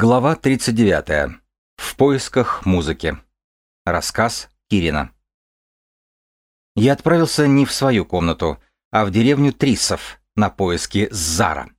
Глава 39. В поисках музыки. Рассказ Кирина. Я отправился не в свою комнату, а в деревню Трисов на поиски Зара.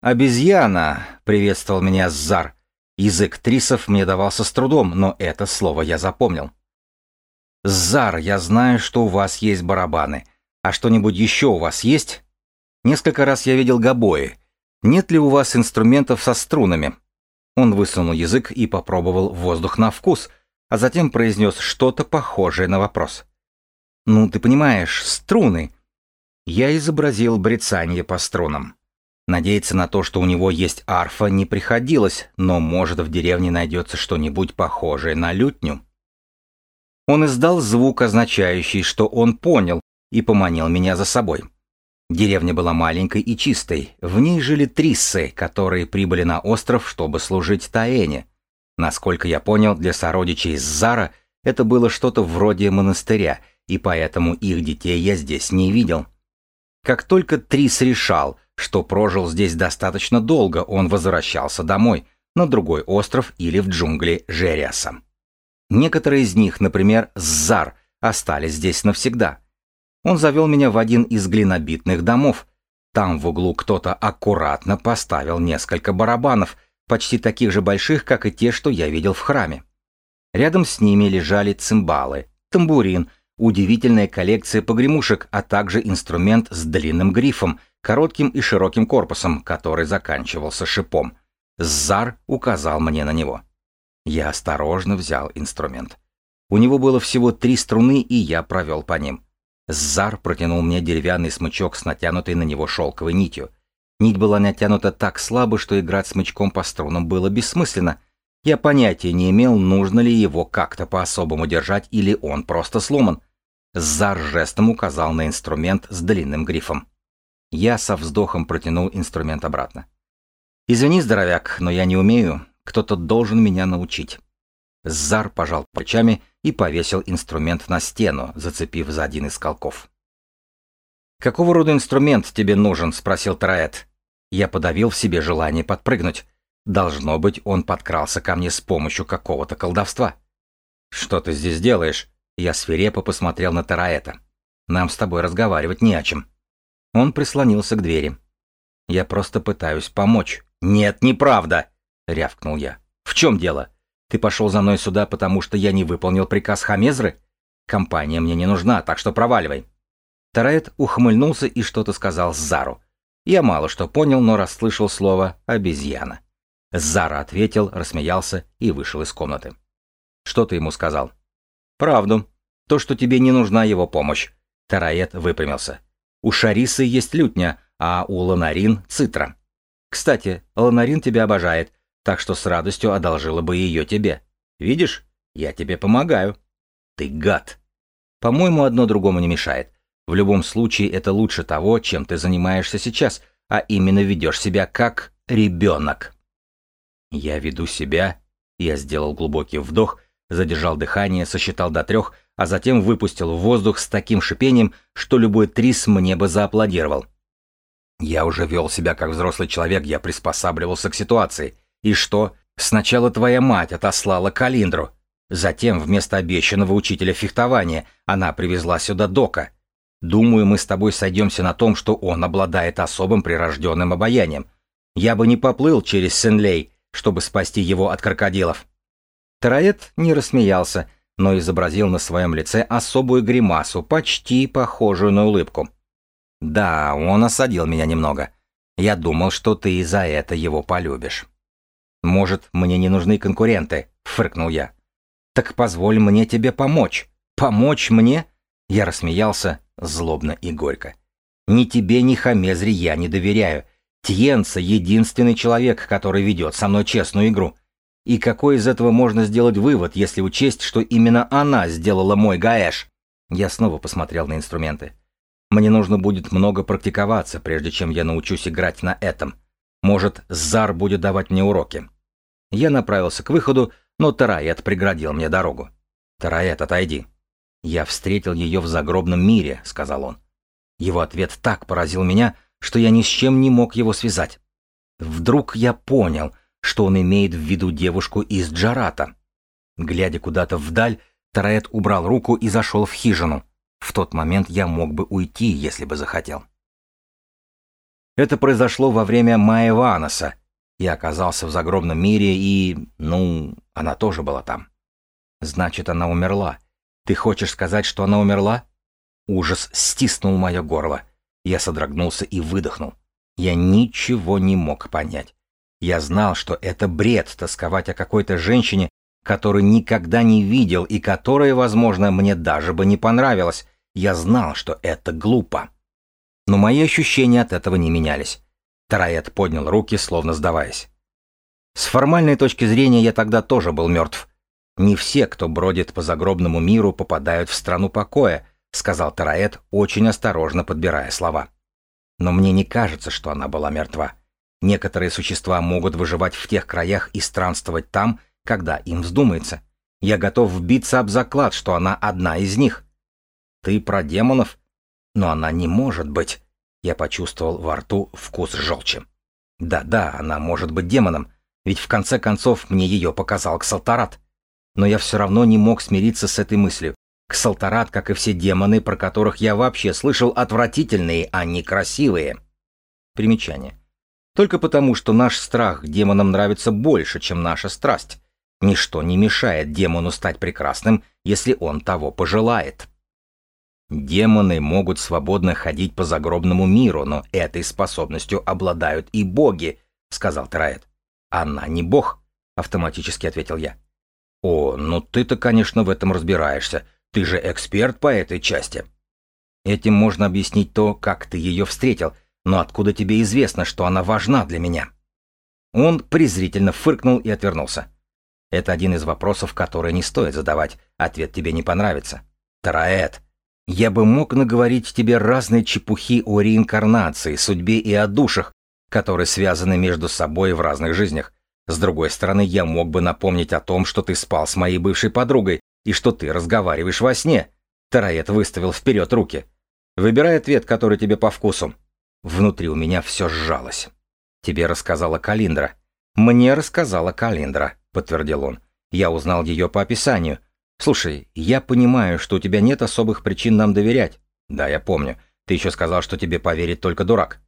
«Обезьяна!» — приветствовал меня Зар. Язык Трисов мне давался с трудом, но это слово я запомнил. «Зар, я знаю, что у вас есть барабаны. А что-нибудь еще у вас есть?» Несколько раз я видел гобои. Нет ли у вас инструментов со струнами? Он высунул язык и попробовал воздух на вкус, а затем произнес что-то похожее на вопрос. «Ну, ты понимаешь, струны». Я изобразил брецание по струнам. Надеяться на то, что у него есть арфа, не приходилось, но, может, в деревне найдется что-нибудь похожее на лютню. Он издал звук, означающий, что он понял, и поманил меня за собой. Деревня была маленькой и чистой. В ней жили триссы, которые прибыли на остров, чтобы служить Таэне. Насколько я понял, для сородичей Зара это было что-то вроде монастыря, и поэтому их детей я здесь не видел. Как только Трис решал, что прожил здесь достаточно долго, он возвращался домой, на другой остров или в джунгли Жериаса. Некоторые из них, например, Зар, остались здесь навсегда – он завел меня в один из глинобитных домов. Там в углу кто-то аккуратно поставил несколько барабанов, почти таких же больших, как и те, что я видел в храме. Рядом с ними лежали цимбалы, тамбурин, удивительная коллекция погремушек, а также инструмент с длинным грифом, коротким и широким корпусом, который заканчивался шипом. Зар указал мне на него. Я осторожно взял инструмент. У него было всего три струны, и я провел по ним. Зар протянул мне деревянный смычок с натянутой на него шелковой нитью. Нить была натянута так слабо, что играть смычком по струнам было бессмысленно. Я понятия не имел, нужно ли его как-то по-особому держать или он просто сломан. Зар жестом указал на инструмент с длинным грифом. Я со вздохом протянул инструмент обратно. «Извини, здоровяк, но я не умею. Кто-то должен меня научить». Зар пожал плечами и повесил инструмент на стену, зацепив за один из колков. «Какого рода инструмент тебе нужен?» — спросил Тараэт. Я подавил в себе желание подпрыгнуть. Должно быть, он подкрался ко мне с помощью какого-то колдовства. «Что ты здесь делаешь?» Я свирепо посмотрел на Тараэта. «Нам с тобой разговаривать не о чем». Он прислонился к двери. «Я просто пытаюсь помочь». «Нет, неправда!» — рявкнул я. «В чем дело?» Ты пошел за мной сюда, потому что я не выполнил приказ Хамезры? Компания мне не нужна, так что проваливай». Тараэт ухмыльнулся и что-то сказал Зару. Я мало что понял, но расслышал слово «обезьяна». Зара ответил, рассмеялся и вышел из комнаты. «Что ты ему сказал?» «Правду. То, что тебе не нужна его помощь». Тараэт выпрямился. «У Шарисы есть лютня, а у Ланарин — цитра. Кстати, Ланарин тебя обожает, так что с радостью одолжила бы ее тебе. Видишь, я тебе помогаю. Ты гад. По-моему, одно другому не мешает. В любом случае, это лучше того, чем ты занимаешься сейчас, а именно ведешь себя как ребенок. Я веду себя... Я сделал глубокий вдох, задержал дыхание, сосчитал до трех, а затем выпустил в воздух с таким шипением, что любой трис мне бы зааплодировал. Я уже вел себя как взрослый человек, я приспосабливался к ситуации. И что? Сначала твоя мать отослала Калиндру. Затем вместо обещанного учителя фехтования она привезла сюда Дока. Думаю, мы с тобой сойдемся на том, что он обладает особым прирожденным обаянием. Я бы не поплыл через Сенлей, чтобы спасти его от крокодилов. Тараэт не рассмеялся, но изобразил на своем лице особую гримасу, почти похожую на улыбку. Да, он осадил меня немного. Я думал, что ты за это его полюбишь. «Может, мне не нужны конкуренты?» — фыркнул я. «Так позволь мне тебе помочь». «Помочь мне?» Я рассмеялся злобно и горько. «Ни тебе, ни Хамезре я не доверяю. Тьенца — единственный человек, который ведет со мной честную игру. И какой из этого можно сделать вывод, если учесть, что именно она сделала мой гаэш?» Я снова посмотрел на инструменты. «Мне нужно будет много практиковаться, прежде чем я научусь играть на этом. Может, Зар будет давать мне уроки. Я направился к выходу, но Тараэт преградил мне дорогу. «Тараэт, отойди». «Я встретил ее в загробном мире», — сказал он. Его ответ так поразил меня, что я ни с чем не мог его связать. Вдруг я понял, что он имеет в виду девушку из Джарата. Глядя куда-то вдаль, Тараэт убрал руку и зашел в хижину. В тот момент я мог бы уйти, если бы захотел. Это произошло во время Маеваноса. Я оказался в загробном мире и... ну, она тоже была там. Значит, она умерла. Ты хочешь сказать, что она умерла? Ужас стиснул мое горло. Я содрогнулся и выдохнул. Я ничего не мог понять. Я знал, что это бред тосковать о какой-то женщине, которую никогда не видел и которая, возможно, мне даже бы не понравилась. Я знал, что это глупо. Но мои ощущения от этого не менялись. Тараэт поднял руки, словно сдаваясь. С формальной точки зрения я тогда тоже был мертв. Не все, кто бродит по загробному миру, попадают в страну покоя, сказал Тараэт, очень осторожно подбирая слова. Но мне не кажется, что она была мертва. Некоторые существа могут выживать в тех краях и странствовать там, когда им вздумается. Я готов вбиться об заклад, что она одна из них. Ты про демонов? Но она не может быть. Я почувствовал во рту вкус желчи. Да-да, она может быть демоном, ведь в конце концов мне ее показал Ксалтарат. Но я все равно не мог смириться с этой мыслью. Ксалтарат, как и все демоны, про которых я вообще слышал, отвратительные, а не красивые. Примечание. Только потому, что наш страх демонам нравится больше, чем наша страсть. Ничто не мешает демону стать прекрасным, если он того пожелает. Демоны могут свободно ходить по загробному миру, но этой способностью обладают и боги, сказал Тераэт. Она не бог, автоматически ответил я. О, ну ты-то, конечно, в этом разбираешься. Ты же эксперт по этой части. Этим можно объяснить то, как ты ее встретил, но откуда тебе известно, что она важна для меня? Он презрительно фыркнул и отвернулся. Это один из вопросов, которые не стоит задавать. Ответ тебе не понравится. Тараэт, я бы мог наговорить тебе разные чепухи о реинкарнации, судьбе и о душах, которые связаны между собой в разных жизнях. С другой стороны, я мог бы напомнить о том, что ты спал с моей бывшей подругой и что ты разговариваешь во сне. Тараэт выставил вперед руки. Выбирай ответ, который тебе по вкусу. Внутри у меня все сжалось. Тебе рассказала Калиндра. Мне рассказала Калиндра, подтвердил он. Я узнал ее по описанию. «Слушай, я понимаю, что у тебя нет особых причин нам доверять». «Да, я помню. Ты еще сказал, что тебе поверит только дурак».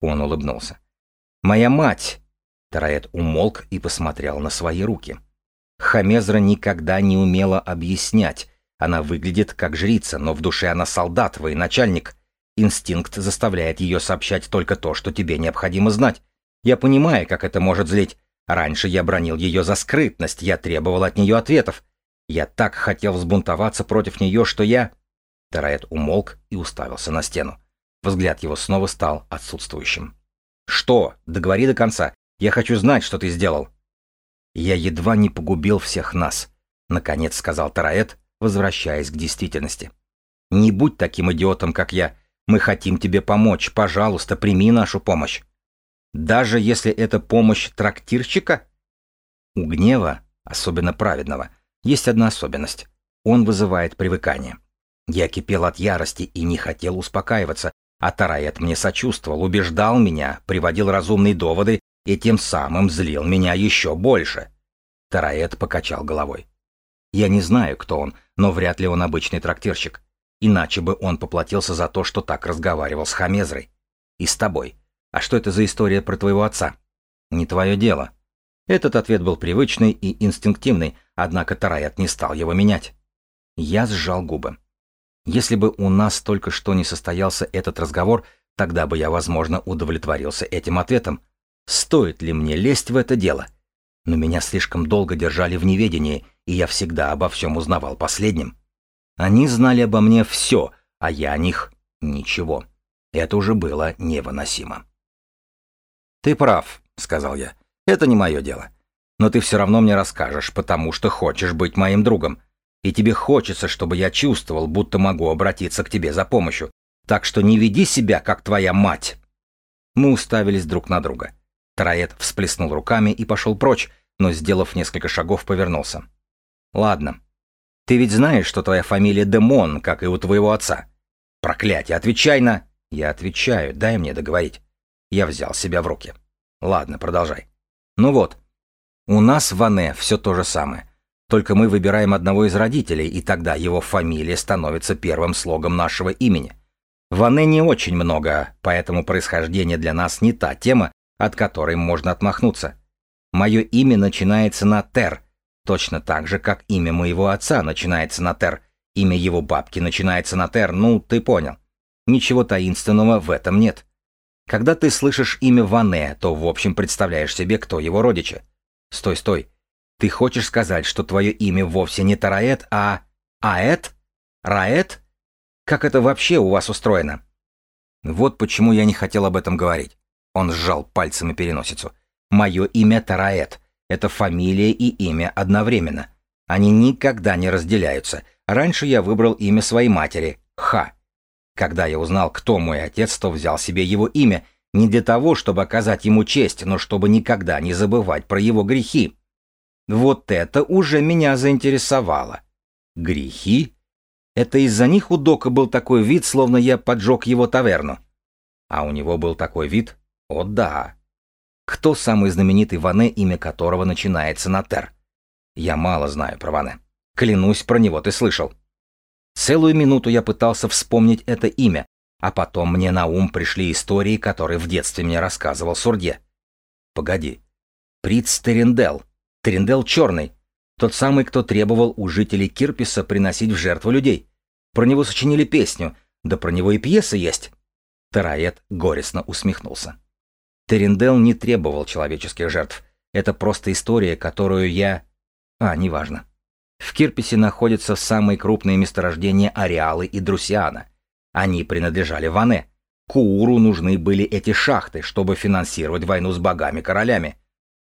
Он улыбнулся. «Моя мать!» Тараэт умолк и посмотрел на свои руки. Хамезра никогда не умела объяснять. Она выглядит как жрица, но в душе она солдат, военачальник. Инстинкт заставляет ее сообщать только то, что тебе необходимо знать. Я понимаю, как это может злить. Раньше я бронил ее за скрытность, я требовал от нее ответов. Я так хотел взбунтоваться против нее, что я... Тараэт умолк и уставился на стену. Взгляд его снова стал отсутствующим. «Что? Договори до конца. Я хочу знать, что ты сделал». «Я едва не погубил всех нас», — наконец сказал Тараэт, возвращаясь к действительности. «Не будь таким идиотом, как я. Мы хотим тебе помочь. Пожалуйста, прими нашу помощь». «Даже если это помощь трактирщика?» У гнева, особенно праведного, есть одна особенность. Он вызывает привыкание. Я кипел от ярости и не хотел успокаиваться, а Тараэт мне сочувствовал, убеждал меня, приводил разумные доводы и тем самым злил меня еще больше. Тараэт покачал головой. Я не знаю, кто он, но вряд ли он обычный трактирщик. Иначе бы он поплатился за то, что так разговаривал с Хамезрой. И с тобой. А что это за история про твоего отца? Не твое дело. Этот ответ был привычный и инстинктивный, однако Тараят не стал его менять. Я сжал губы. Если бы у нас только что не состоялся этот разговор, тогда бы я, возможно, удовлетворился этим ответом. Стоит ли мне лезть в это дело? Но меня слишком долго держали в неведении, и я всегда обо всем узнавал последним. Они знали обо мне все, а я о них ничего. Это уже было невыносимо. «Ты прав», — сказал я. Это не мое дело. Но ты все равно мне расскажешь, потому что хочешь быть моим другом. И тебе хочется, чтобы я чувствовал, будто могу обратиться к тебе за помощью. Так что не веди себя, как твоя мать. Мы уставились друг на друга. Троет всплеснул руками и пошел прочь, но, сделав несколько шагов, повернулся. «Ладно. Ты ведь знаешь, что твоя фамилия Демон, как и у твоего отца? Проклятие, отвечай на...» «Я отвечаю, дай мне договорить». Я взял себя в руки. «Ладно, продолжай. Ну вот, У нас в Ане все то же самое. Только мы выбираем одного из родителей, и тогда его фамилия становится первым слогом нашего имени. В Ане не очень много, поэтому происхождение для нас не та тема, от которой можно отмахнуться. Мое имя начинается на Тер, точно так же, как имя моего отца начинается на Тер, имя его бабки начинается на Тер, ну, ты понял. Ничего таинственного в этом нет. Когда ты слышишь имя Ване, то в общем представляешь себе, кто его родичи. Стой, стой. Ты хочешь сказать, что твое имя вовсе не Тараэт, а Аэт? Раэт? Как это вообще у вас устроено? Вот почему я не хотел об этом говорить. Он сжал пальцами переносицу. Мое имя Тараэт. Это фамилия и имя одновременно. Они никогда не разделяются. Раньше я выбрал имя своей матери — Ха. Когда я узнал, кто мой отец, то взял себе его имя — не для того, чтобы оказать ему честь, но чтобы никогда не забывать про его грехи. Вот это уже меня заинтересовало. Грехи? Это из-за них у Дока был такой вид, словно я поджег его таверну. А у него был такой вид? О да. Кто самый знаменитый Ване, имя которого начинается на Тер? Я мало знаю про Ване. Клянусь, про него ты слышал. Целую минуту я пытался вспомнить это имя, а потом мне на ум пришли истории, которые в детстве мне рассказывал Сурде. Погоди. Приц Терендел. Терендел черный. Тот самый, кто требовал у жителей Кирписа приносить в жертву людей. Про него сочинили песню, да про него и пьеса есть. Тараэт горестно усмехнулся. Терендел не требовал человеческих жертв. Это просто история, которую я... А, неважно. В Кирписе находятся самые крупные месторождения Ареалы и Друсиана — они принадлежали Ване. Кууру нужны были эти шахты, чтобы финансировать войну с богами-королями.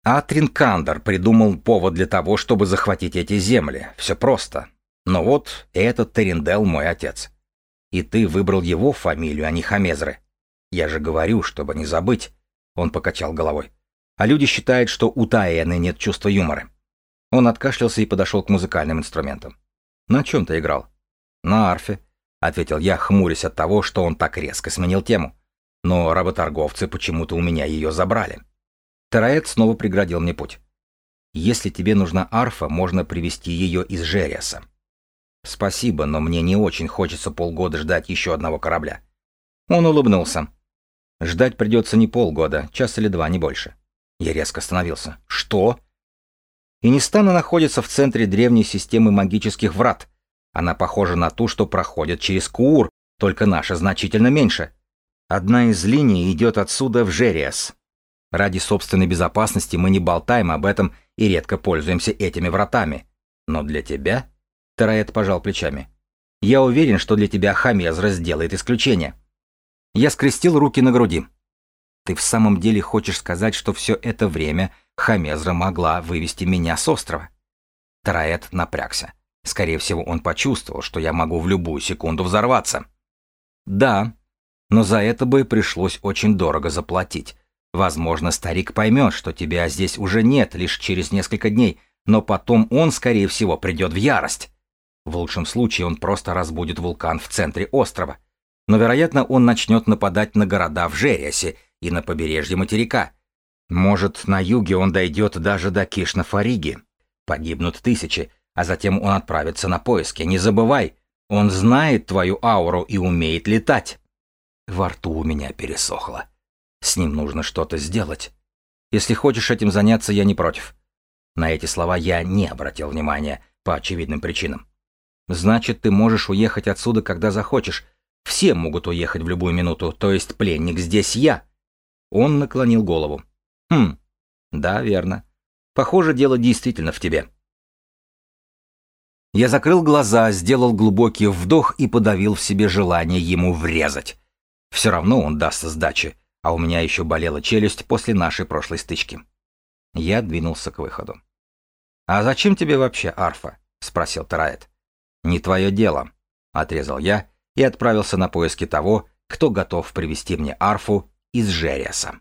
А Тринкандер придумал повод для того, чтобы захватить эти земли. Все просто. Но вот этот Терендел мой отец. И ты выбрал его фамилию, а не Хамезры. Я же говорю, чтобы не забыть. Он покачал головой. А люди считают, что у Таэны нет чувства юмора. Он откашлялся и подошел к музыкальным инструментам. На чем ты играл? На арфе ответил я, хмурясь от того, что он так резко сменил тему. Но работорговцы почему-то у меня ее забрали. Тераэт снова преградил мне путь. Если тебе нужна арфа, можно привезти ее из Жериаса. Спасибо, но мне не очень хочется полгода ждать еще одного корабля. Он улыбнулся. Ждать придется не полгода, час или два, не больше. Я резко остановился. Что? Инистана находится в центре древней системы магических врат, она похожа на ту, что проходит через Куур, только наша значительно меньше. Одна из линий идет отсюда в Жериас. Ради собственной безопасности мы не болтаем об этом и редко пользуемся этими вратами. Но для тебя... Тараэт пожал плечами. Я уверен, что для тебя Хамезра сделает исключение. Я скрестил руки на груди. Ты в самом деле хочешь сказать, что все это время Хамезра могла вывести меня с острова? Тараэт напрягся. Скорее всего, он почувствовал, что я могу в любую секунду взорваться. Да, но за это бы пришлось очень дорого заплатить. Возможно, старик поймет, что тебя здесь уже нет лишь через несколько дней, но потом он, скорее всего, придет в ярость. В лучшем случае он просто разбудит вулкан в центре острова. Но, вероятно, он начнет нападать на города в Жериасе и на побережье материка. Может, на юге он дойдет даже до Кишна-Фариги. Погибнут тысячи, а затем он отправится на поиски. Не забывай, он знает твою ауру и умеет летать. Во рту у меня пересохло. С ним нужно что-то сделать. Если хочешь этим заняться, я не против. На эти слова я не обратил внимания по очевидным причинам. Значит, ты можешь уехать отсюда, когда захочешь. Все могут уехать в любую минуту, то есть пленник здесь я. Он наклонил голову. Хм, да, верно. Похоже, дело действительно в тебе. Я закрыл глаза, сделал глубокий вдох и подавил в себе желание ему врезать. Все равно он даст сдачи, а у меня еще болела челюсть после нашей прошлой стычки. Я двинулся к выходу. «А зачем тебе вообще арфа?» — спросил Тараэт. «Не твое дело», — отрезал я и отправился на поиски того, кто готов привести мне арфу из Жериаса.